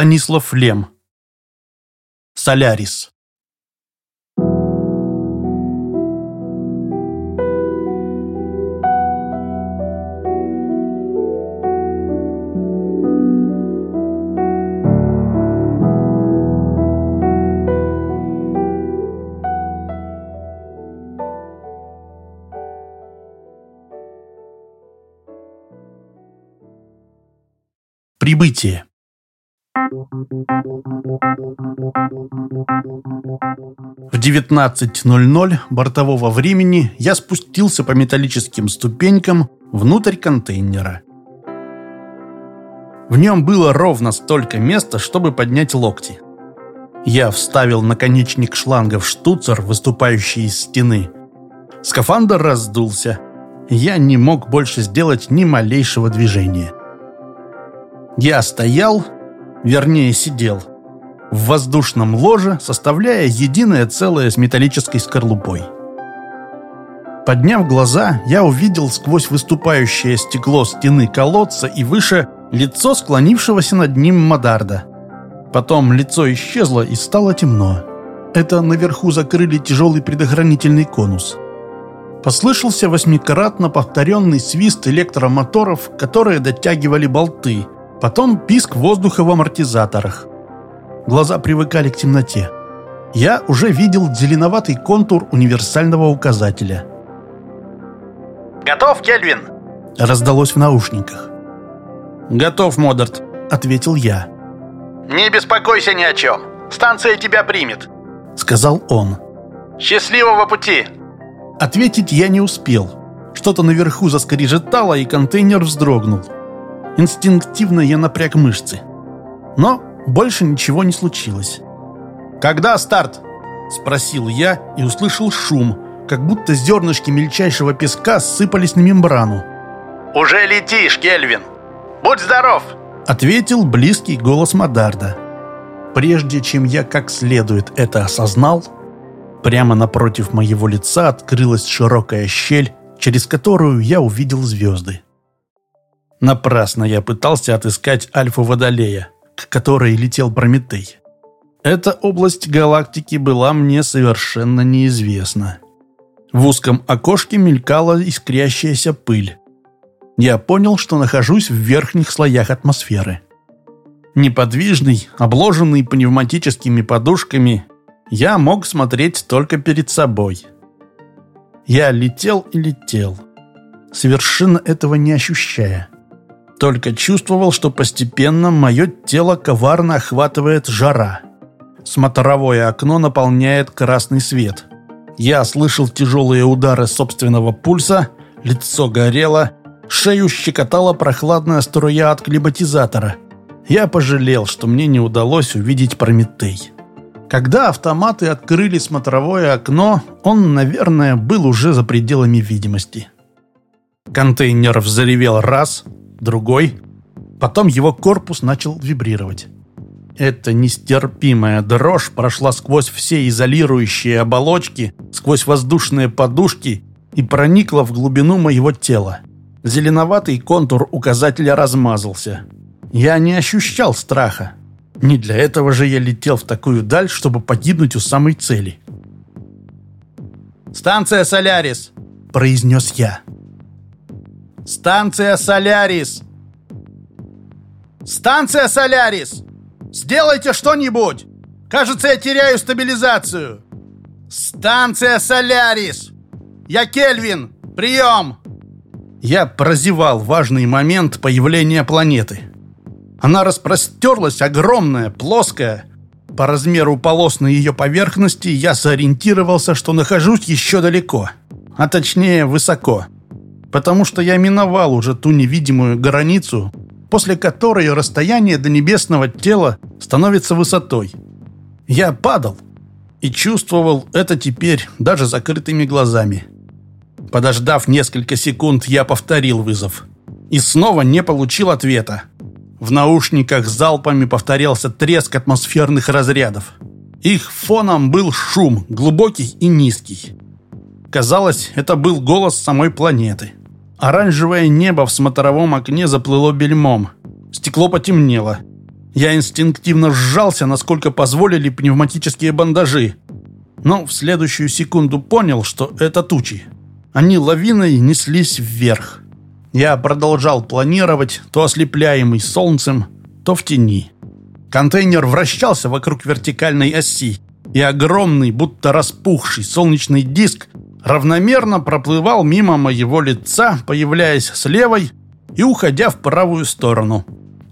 Станислав Лем. Солярис. Прибытие. В 19.00 бортового времени я спустился по металлическим ступенькам внутрь контейнера. В нем было ровно столько места, чтобы поднять локти. Я вставил наконечник шланга в штуцер, выступающий из стены. Скафандр раздулся. Я не мог больше сделать ни малейшего движения. Я стоял, вернее сидел, в воздушном ложе, составляя единое целое с металлической скорлупой. Подняв глаза, я увидел сквозь выступающее стекло стены колодца и выше лицо склонившегося над ним Мадарда. Потом лицо исчезло и стало темно. Это наверху закрыли тяжелый предохранительный конус. Послышался восьмикратно повторенный свист электромоторов, которые дотягивали болты – Потом писк воздуха в амортизаторах. Глаза привыкали к темноте. Я уже видел зеленоватый контур универсального указателя. «Готов, Кельвин?» Раздалось в наушниках. «Готов, Модерт», — ответил я. «Не беспокойся ни о чем. Станция тебя примет», — сказал он. «Счастливого пути!» Ответить я не успел. Что-то наверху заскорежетало, и контейнер вздрогнул. Инстинктивно я напряг мышцы. Но больше ничего не случилось. «Когда старт?» – спросил я и услышал шум, как будто зернышки мельчайшего песка сыпались на мембрану. «Уже летишь, Кельвин! Будь здоров!» – ответил близкий голос Мадарда. Прежде чем я как следует это осознал, прямо напротив моего лица открылась широкая щель, через которую я увидел звезды. Напрасно я пытался отыскать Альфу Водолея, к которой летел Прометей. Эта область галактики была мне совершенно неизвестна. В узком окошке мелькала искрящаяся пыль. Я понял, что нахожусь в верхних слоях атмосферы. Неподвижный, обложенный пневматическими подушками, я мог смотреть только перед собой. Я летел и летел, совершенно этого не ощущая. Только чувствовал, что постепенно мое тело коварно охватывает жара. Смотровое окно наполняет красный свет. Я слышал тяжелые удары собственного пульса, лицо горело, шею щекотала прохладная струя от климатизатора. Я пожалел, что мне не удалось увидеть Прометей. Когда автоматы открыли смотровое окно, он, наверное, был уже за пределами видимости. Контейнер взревел раз, другой. Потом его корпус начал вибрировать. Эта нестерпимая дрожь прошла сквозь все изолирующие оболочки, сквозь воздушные подушки и проникла в глубину моего тела. Зеленоватый контур указателя размазался. Я не ощущал страха. Не для этого же я летел в такую даль, чтобы погибнуть у самой цели. «Станция «Солярис», — произнес я. Станция «Солярис». Станция «Солярис». Сделайте что-нибудь. Кажется, я теряю стабилизацию. Станция «Солярис». Я Кельвин. Прием. Я прозевал важный момент появления планеты. Она распростерлась, огромная, плоская. По размеру полос на ее поверхности я сориентировался, что нахожусь еще далеко. А точнее, высоко потому что я миновал уже ту невидимую границу, после которой расстояние до небесного тела становится высотой. Я падал и чувствовал это теперь даже закрытыми глазами. Подождав несколько секунд, я повторил вызов. И снова не получил ответа. В наушниках залпами повторялся треск атмосферных разрядов. Их фоном был шум, глубокий и низкий. Казалось, это был голос самой планеты. Оранжевое небо в смотровом окне заплыло бельмом. Стекло потемнело. Я инстинктивно сжался, насколько позволили пневматические бандажи. Но в следующую секунду понял, что это тучи. Они лавиной неслись вверх. Я продолжал планировать, то ослепляемый солнцем, то в тени. Контейнер вращался вокруг вертикальной оси, и огромный, будто распухший солнечный диск равномерно проплывал мимо моего лица, появляясь с левой и уходя в правую сторону.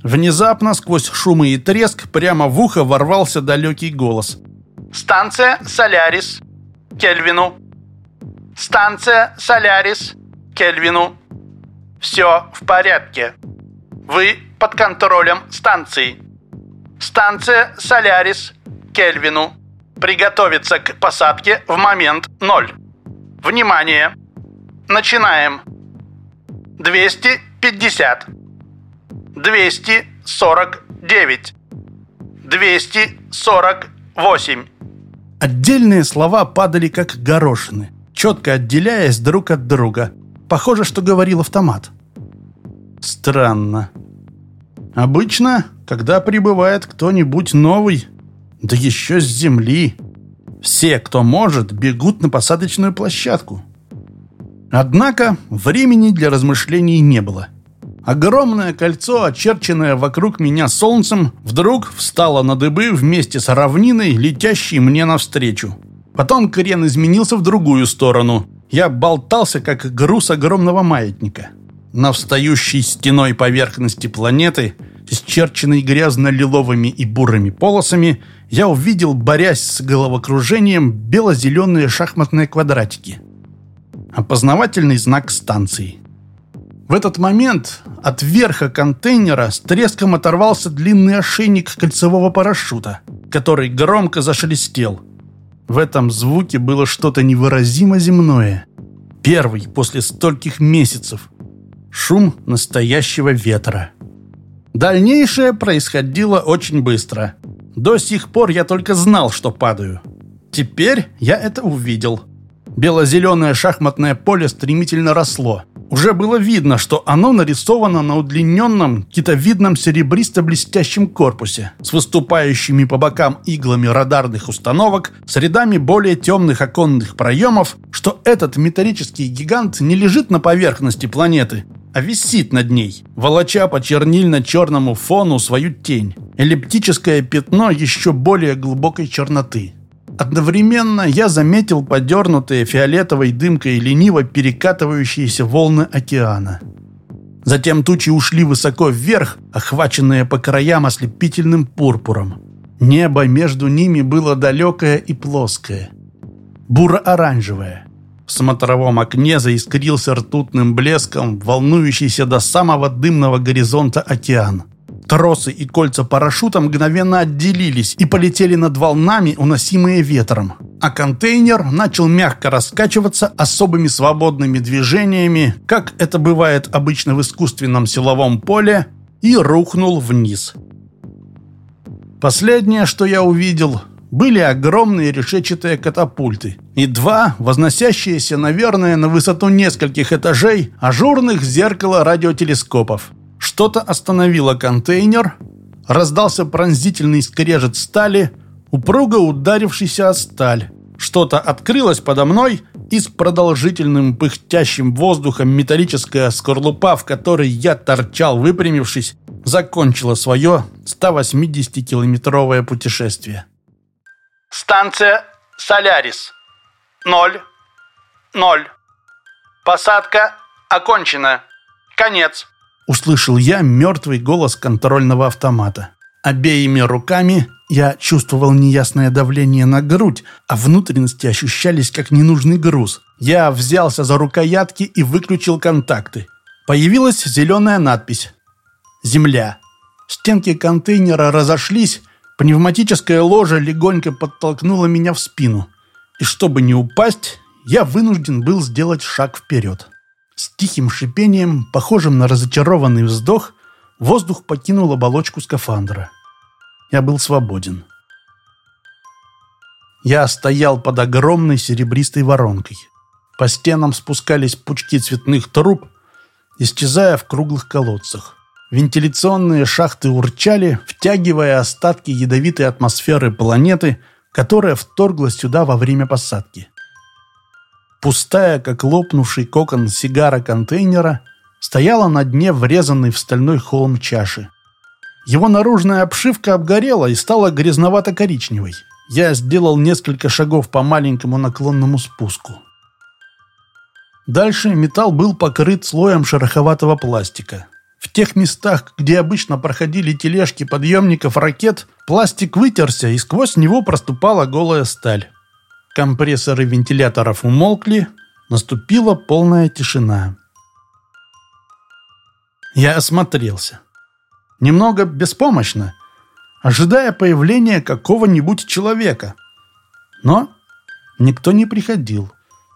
Внезапно, сквозь шумы и треск, прямо в ухо ворвался далекий голос. «Станция Солярис. Кельвину. Станция Солярис. Кельвину. Все в порядке. Вы под контролем станции. Станция Солярис. Кельвину. Приготовиться к посадке в момент ноль. Внимание! Начинаем. 250. 249. 248. Отдельные слова падали как горошины, четко отделяясь друг от друга. Похоже, что говорил автомат. Странно. Обычно, когда прибывает кто-нибудь новый, да еще с земли, все, кто может, бегут на посадочную площадку. Однако времени для размышлений не было. Огромное кольцо, очерченное вокруг меня солнцем, вдруг встало на дыбы вместе с равниной, летящей мне навстречу. Потом крен изменился в другую сторону. Я болтался, как груз огромного маятника. На встающей стеной поверхности планеты, исчерченной грязно-лиловыми и бурыми полосами, я увидел, борясь с головокружением, бело-зеленые шахматные квадратики. Опознавательный знак станции. В этот момент от верха контейнера с треском оторвался длинный ошейник кольцевого парашюта, который громко зашелестел. В этом звуке было что-то невыразимо земное. Первый после стольких месяцев. Шум настоящего ветра. Дальнейшее происходило очень быстро. До сих пор я только знал, что падаю. Теперь я это увидел. Бело-зеленое шахматное поле стремительно росло. Уже было видно, что оно нарисовано на удлиненном, китовидном серебристо-блестящем корпусе с выступающими по бокам иглами радарных установок, с рядами более темных оконных проемов, что этот металлический гигант не лежит на поверхности планеты, а висит над ней, волоча по чернильно-черному фону свою тень. Эллиптическое пятно еще более глубокой черноты. Одновременно я заметил подернутые фиолетовой дымкой лениво перекатывающиеся волны океана. Затем тучи ушли высоко вверх, охваченные по краям ослепительным пурпуром. Небо между ними было далекое и плоское. Буро-оранжевое. В смотровом окне заискрился ртутным блеском волнующийся до самого дымного горизонта океан. Тросы и кольца парашюта мгновенно отделились и полетели над волнами, уносимые ветром. А контейнер начал мягко раскачиваться особыми свободными движениями, как это бывает обычно в искусственном силовом поле, и рухнул вниз. Последнее, что я увидел, были огромные решетчатые катапульты и два, возносящиеся, наверное, на высоту нескольких этажей, ажурных зеркала радиотелескопов. Что-то остановило контейнер, раздался пронзительный скрежет стали, упруго ударившийся о сталь. Что-то открылось подо мной, и с продолжительным пыхтящим воздухом металлическая скорлупа, в которой я торчал, выпрямившись, закончила свое 180-километровое путешествие. Станция Солярис. Ноль. Ноль. Посадка окончена. Конец. Услышал я мертвый голос контрольного автомата. Обеими руками я чувствовал неясное давление на грудь, а внутренности ощущались как ненужный груз. Я взялся за рукоятки и выключил контакты. Появилась зеленая надпись «Земля». Стенки контейнера разошлись, пневматическое ложе легонько подтолкнуло меня в спину. И чтобы не упасть, я вынужден был сделать шаг вперед. С тихим шипением, похожим на разочарованный вздох, воздух покинул оболочку скафандра. Я был свободен. Я стоял под огромной серебристой воронкой. По стенам спускались пучки цветных труб, исчезая в круглых колодцах. Вентиляционные шахты урчали, втягивая остатки ядовитой атмосферы планеты, которая вторглась сюда во время посадки. Пустая, как лопнувший кокон сигара контейнера, стояла на дне врезанной в стальной холм чаши. Его наружная обшивка обгорела и стала грязновато-коричневой. Я сделал несколько шагов по маленькому наклонному спуску. Дальше металл был покрыт слоем шероховатого пластика. В тех местах, где обычно проходили тележки подъемников ракет, пластик вытерся, и сквозь него проступала голая сталь. Компрессоры вентиляторов умолкли, наступила полная тишина. Я осмотрелся. Немного беспомощно, ожидая появления какого-нибудь человека. Но никто не приходил.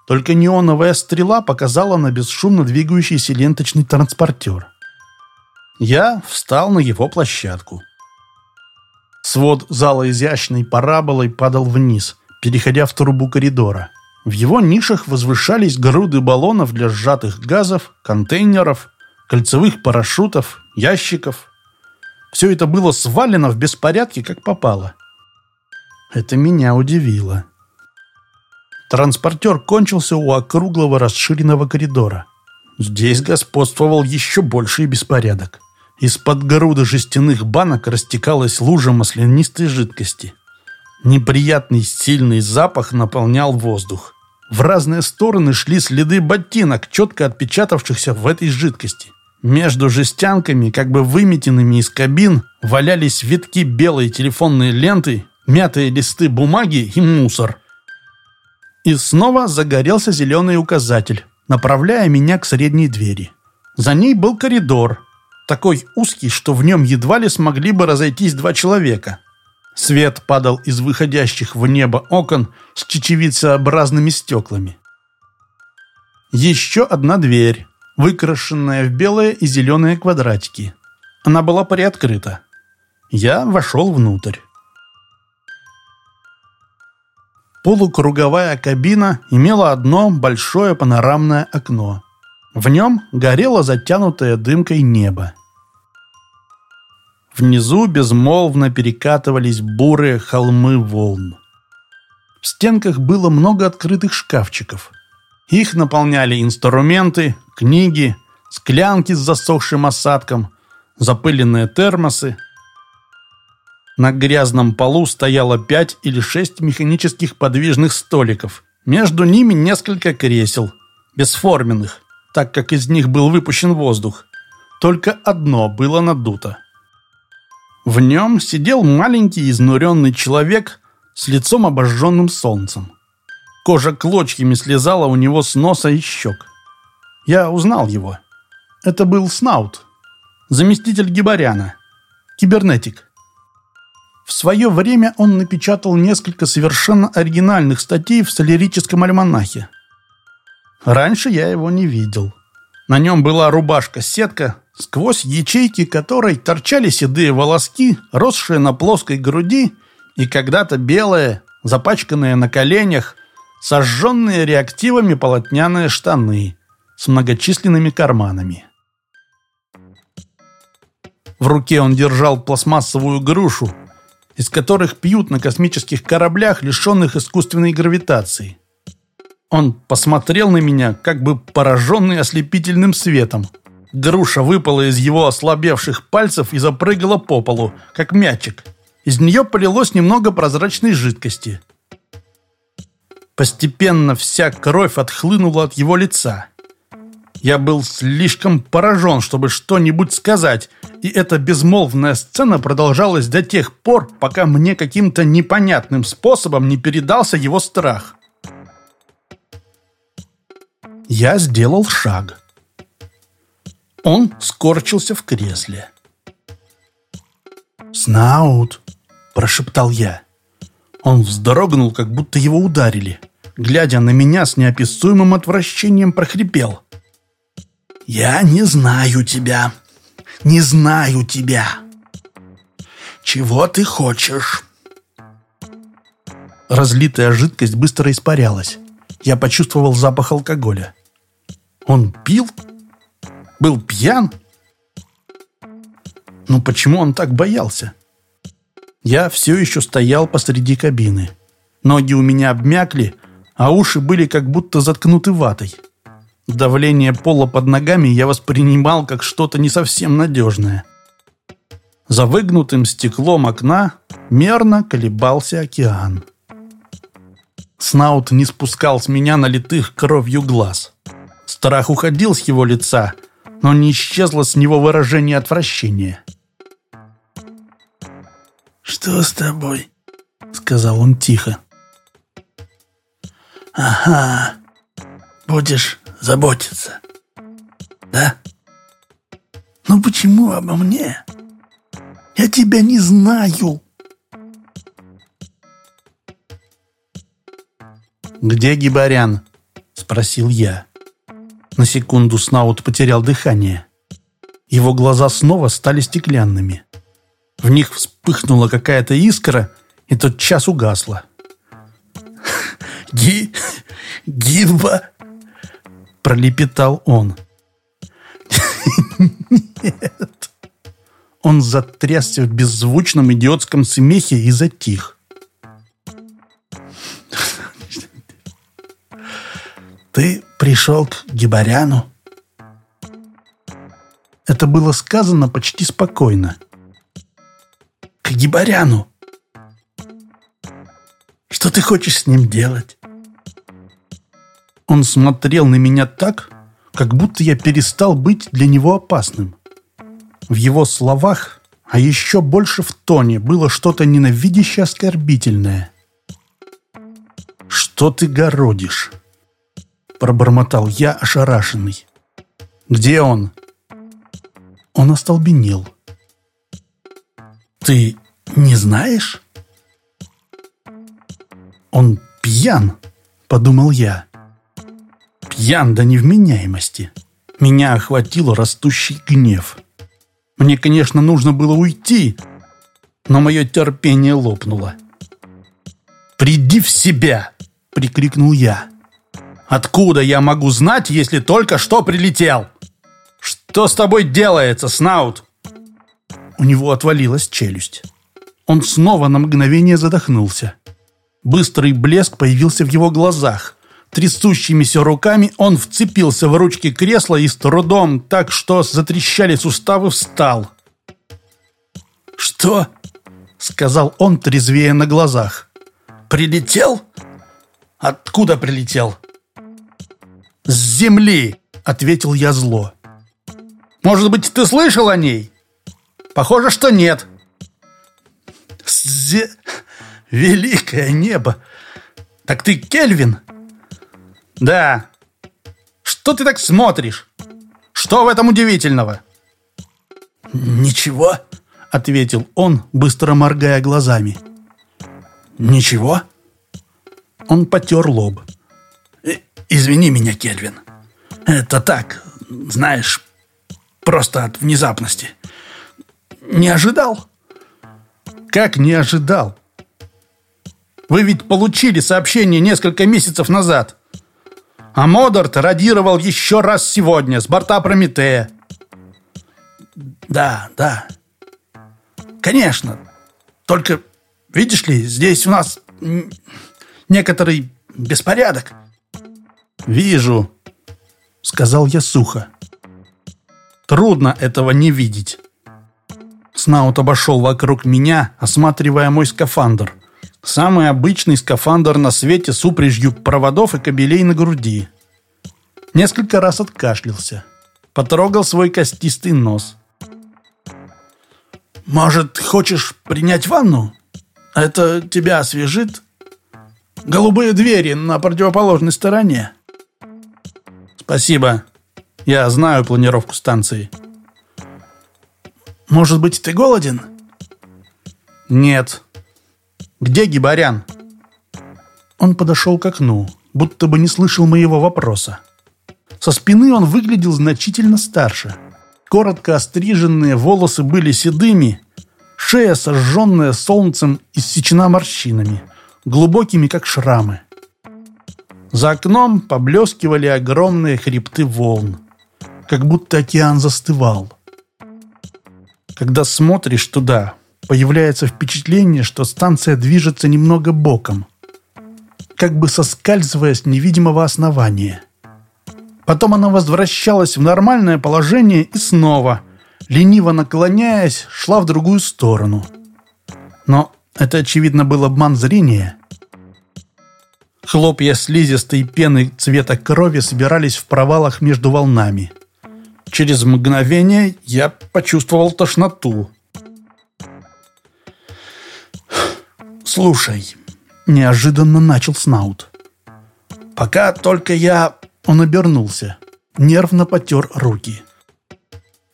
Только неоновая стрела показала на бесшумно двигающийся ленточный транспортер. Я встал на его площадку. Свод зала изящной параболой падал вниз, переходя в трубу коридора. В его нишах возвышались груды баллонов для сжатых газов, контейнеров, кольцевых парашютов, ящиков. Все это было свалено в беспорядке, как попало. Это меня удивило. Транспортер кончился у округлого расширенного коридора. Здесь господствовал еще больший беспорядок. Из-под груда жестяных банок растекалась лужа маслянистой жидкости. Неприятный сильный запах наполнял воздух. В разные стороны шли следы ботинок, четко отпечатавшихся в этой жидкости. Между жестянками, как бы выметенными из кабин, валялись витки белой телефонной ленты, мятые листы бумаги и мусор. И снова загорелся зеленый указатель, направляя меня к средней двери. За ней был коридор, такой узкий, что в нем едва ли смогли бы разойтись два человека. Свет падал из выходящих в небо окон с чечевицеобразными стеклами. Еще одна дверь, выкрашенная в белые и зеленые квадратики. Она была приоткрыта. Я вошел внутрь. Полукруговая кабина имела одно большое панорамное окно. В нем горело затянутое дымкой небо. Внизу безмолвно перекатывались бурые холмы волн. В стенках было много открытых шкафчиков. Их наполняли инструменты, книги, склянки с засохшим осадком, запыленные термосы. На грязном полу стояло пять или шесть механических подвижных столиков. Между ними несколько кресел, бесформенных, так как из них был выпущен воздух. Только одно было надуто. В нем сидел маленький изнуренный человек с лицом обожженным солнцем. Кожа клочьями слезала у него с носа и щек. Я узнал его. Это был Снаут, заместитель Гибаряна, кибернетик. В свое время он напечатал несколько совершенно оригинальных статей в солерическом альманахе. Раньше я его не видел. На нем была рубашка-сетка, сквозь ячейки которой торчали седые волоски, росшие на плоской груди и когда-то белые, запачканные на коленях, сожженные реактивами полотняные штаны с многочисленными карманами. В руке он держал пластмассовую грушу, из которых пьют на космических кораблях, лишенных искусственной гравитации. Он посмотрел на меня, как бы пораженный ослепительным светом. Груша выпала из его ослабевших пальцев и запрыгала по полу, как мячик. Из нее полилось немного прозрачной жидкости. Постепенно вся кровь отхлынула от его лица. Я был слишком поражен, чтобы что-нибудь сказать, и эта безмолвная сцена продолжалась до тех пор, пока мне каким-то непонятным способом не передался его страх. Я сделал шаг. Он скорчился в кресле. «Снаут!» – прошептал я. Он вздрогнул, как будто его ударили. Глядя на меня с неописуемым отвращением, прохрипел. «Я не знаю тебя. Не знаю тебя. Чего ты хочешь?» Разлитая жидкость быстро испарялась. Я почувствовал запах алкоголя. Он пил? Был пьян? Но почему он так боялся? Я все еще стоял посреди кабины. Ноги у меня обмякли, а уши были как будто заткнуты ватой. Давление пола под ногами я воспринимал как что-то не совсем надежное. За выгнутым стеклом окна мерно колебался океан. Снаут не спускал с меня налитых кровью глаз. Страх уходил с его лица, но не исчезло с него выражение отвращения. «Что с тобой?» — сказал он тихо. «Ага, будешь заботиться, да? Ну почему обо мне? Я тебя не знаю!» «Где Гибарян?» — спросил я. На секунду Снаут потерял дыхание. Его глаза снова стали стеклянными. В них вспыхнула какая-то искра и тот час угасла. «Ги... Гиба!» — пролепетал он. «Нет!» Он затрясся в беззвучном идиотском смехе и затих. «Ты пришел к Гибаряну?» Это было сказано почти спокойно. «К Гибаряну? Что ты хочешь с ним делать?» Он смотрел на меня так, как будто я перестал быть для него опасным. В его словах, а еще больше в тоне, было что-то ненавидящее оскорбительное. «Что ты городишь?» Пробормотал я, ошарашенный. «Где он?» Он остолбенел. «Ты не знаешь?» «Он пьян», — подумал я. «Пьян до невменяемости». Меня охватил растущий гнев. Мне, конечно, нужно было уйти, но мое терпение лопнуло. «Приди в себя!» — прикрикнул я. Откуда я могу знать, если только что прилетел? Что с тобой делается, Снаут?» У него отвалилась челюсть. Он снова на мгновение задохнулся. Быстрый блеск появился в его глазах. Трясущимися руками он вцепился в ручки кресла и с трудом, так что затрещали суставы, встал. «Что?» — сказал он, трезвее на глазах. «Прилетел? Откуда прилетел?» «С земли!» — ответил я зло. «Может быть, ты слышал о ней?» «Похоже, что нет». «Зе... Великое небо! Так ты Кельвин?» «Да». «Что ты так смотришь? Что в этом удивительного?» «Ничего», — ответил он, быстро моргая глазами. «Ничего?» Он потер лоб. «Извини меня, Кельвин. Это так, знаешь, просто от внезапности. Не ожидал?» «Как не ожидал? Вы ведь получили сообщение несколько месяцев назад. А Модарт радировал еще раз сегодня с борта Прометея». «Да, да. Конечно. Только, видишь ли, здесь у нас некоторый беспорядок». «Вижу», — сказал я сухо. «Трудно этого не видеть». Снаут обошел вокруг меня, осматривая мой скафандр. Самый обычный скафандр на свете с упряжью проводов и кабелей на груди. Несколько раз откашлялся. Потрогал свой костистый нос. «Может, хочешь принять ванну? Это тебя освежит? Голубые двери на противоположной стороне». «Спасибо. Я знаю планировку станции». «Может быть, ты голоден?» «Нет». «Где Гибарян?» Он подошел к окну, будто бы не слышал моего вопроса. Со спины он выглядел значительно старше. Коротко остриженные волосы были седыми, шея, сожженная солнцем, иссечена морщинами, глубокими, как шрамы. За окном поблескивали огромные хребты волн, как будто океан застывал. Когда смотришь туда, появляется впечатление, что станция движется немного боком, как бы соскальзывая с невидимого основания. Потом она возвращалась в нормальное положение и снова, лениво наклоняясь, шла в другую сторону. Но это, очевидно, был обман зрения. Хлопья слизистой пены цвета крови собирались в провалах между волнами. Через мгновение я почувствовал тошноту. «Слушай», — неожиданно начал Снаут. «Пока только я...» Он обернулся, нервно потер руки.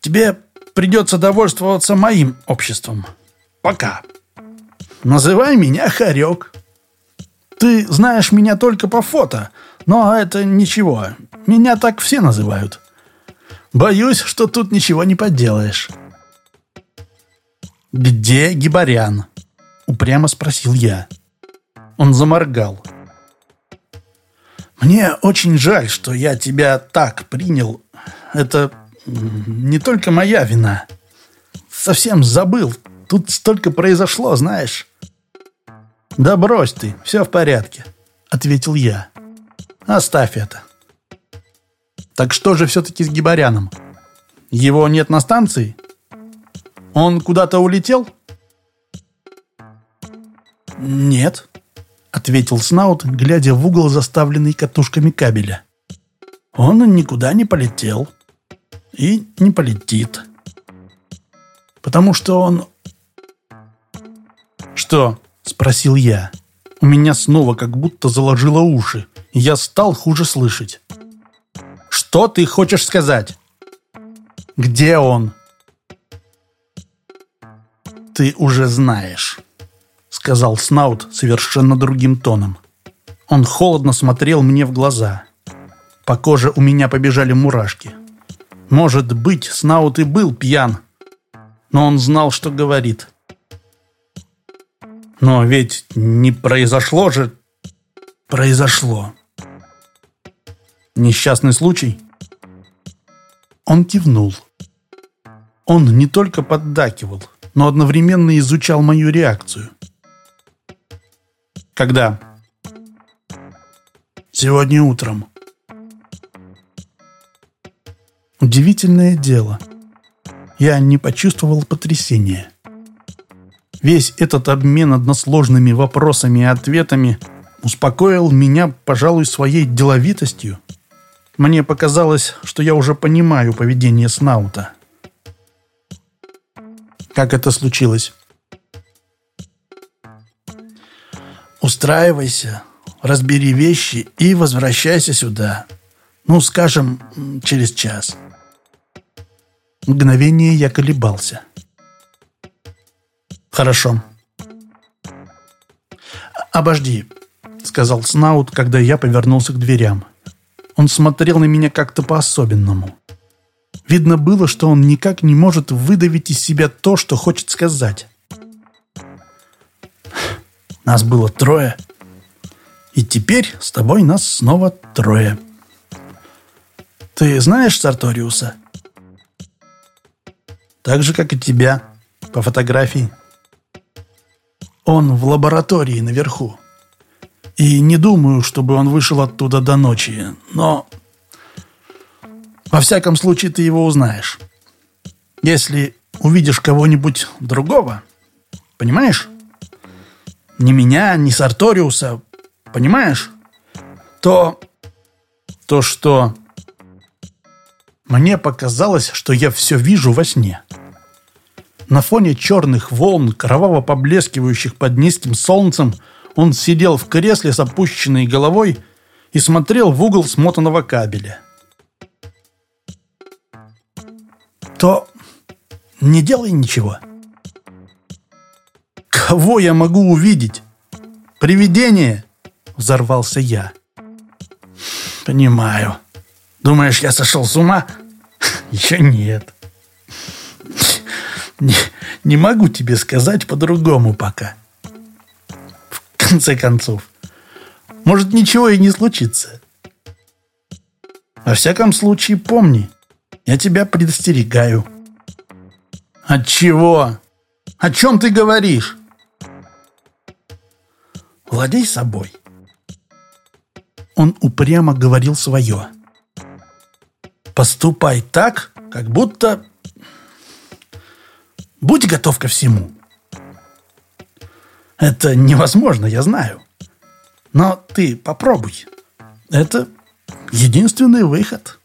«Тебе придется довольствоваться моим обществом. Пока. Называй меня Харек. Ты знаешь меня только по фото, но это ничего. Меня так все называют. Боюсь, что тут ничего не поделаешь». «Где Гибарян?» — упрямо спросил я. Он заморгал. «Мне очень жаль, что я тебя так принял. Это не только моя вина. Совсем забыл. Тут столько произошло, знаешь». «Да брось ты, все в порядке», — ответил я. «Оставь это». «Так что же все-таки с Гибаряном? Его нет на станции? Он куда-то улетел?» «Нет», — ответил Снаут, глядя в угол, заставленный катушками кабеля. «Он никуда не полетел. И не полетит. Потому что он...» «Что?» — спросил я. У меня снова как будто заложило уши, я стал хуже слышать. «Что ты хочешь сказать?» «Где он?» «Ты уже знаешь» сказал Снаут совершенно другим тоном. Он холодно смотрел мне в глаза. По коже у меня побежали мурашки. Может быть, Снаут и был пьян, но он знал, что говорит. Но ведь не произошло же... Произошло. Несчастный случай? Он кивнул. Он не только поддакивал, но одновременно изучал мою реакцию. Когда? Сегодня утром. Удивительное дело. Я не почувствовал потрясения. Весь этот обмен односложными вопросами и ответами успокоил меня, пожалуй, своей деловитостью. Мне показалось, что я уже понимаю поведение Снаута. Как это случилось? Устраивайся, разбери вещи и возвращайся сюда. Ну, скажем, через час. Мгновение я колебался. Хорошо. «Обожди», — сказал Снаут, когда я повернулся к дверям. Он смотрел на меня как-то по-особенному. Видно было, что он никак не может выдавить из себя то, что хочет сказать. Нас было трое. И теперь с тобой нас снова трое. Ты знаешь Сарториуса? Так же, как и тебя, по фотографии. Он в лаборатории наверху. И не думаю, чтобы он вышел оттуда до ночи, но... Во всяком случае, ты его узнаешь. Если увидишь кого-нибудь другого, понимаешь? Ни меня, ни Сарториуса, понимаешь? То... То что... Мне показалось, что я все вижу во сне. На фоне черных волн, кроваво поблескивающих под низким солнцем, он сидел в кресле с опущенной головой и смотрел в угол смотанного кабеля. То не делай ничего. Кого я могу увидеть? Привидение? Взорвался я. Понимаю. Думаешь, я сошел с ума? Еще нет. Не, не могу тебе сказать по-другому пока. В конце концов, может, ничего и не случится. Во всяком случае, помни, я тебя предостерегаю. От чего? О чем ты говоришь? Владей собой. Он упрямо говорил свое. Поступай так, как будто... Будь готов ко всему. Это невозможно, я знаю. Но ты попробуй. Это единственный выход.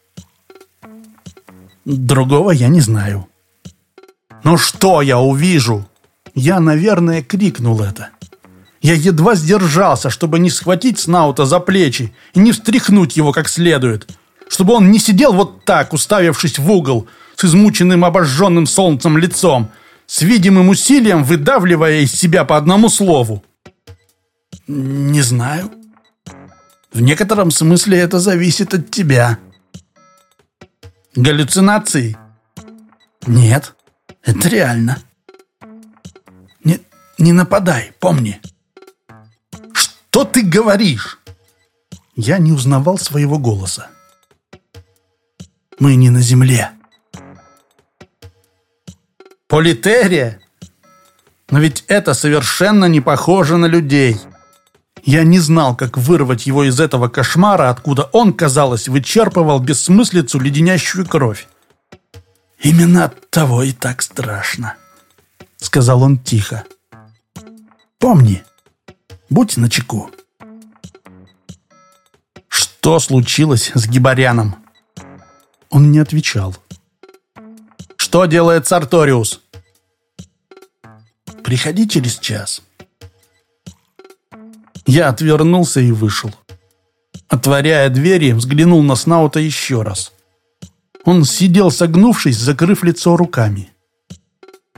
Другого я не знаю. Ну что я увижу? Я, наверное, крикнул это. Я едва сдержался, чтобы не схватить Снаута за плечи и не встряхнуть его как следует. Чтобы он не сидел вот так, уставившись в угол, с измученным обожженным солнцем лицом, с видимым усилием выдавливая из себя по одному слову. Не знаю. В некотором смысле это зависит от тебя. Галлюцинации? Нет, это реально. Не, не нападай, помни. Что ты говоришь? Я не узнавал своего голоса. Мы не на земле. Политерия? Но ведь это совершенно не похоже на людей. Я не знал, как вырвать его из этого кошмара, откуда он, казалось, вычерпывал бессмыслицу леденящую кровь. «Именно от того и так страшно», — сказал он тихо. «Помни, будь начеку». Что случилось с Гибаряном? Он не отвечал. Что делает Сарториус? Приходи через час. Я отвернулся и вышел. Отворяя двери, взглянул на Снаута еще раз. Он сидел согнувшись, закрыв лицо руками.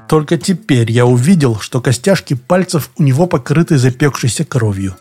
Только теперь я увидел, что костяшки пальцев у него покрыты запекшейся кровью.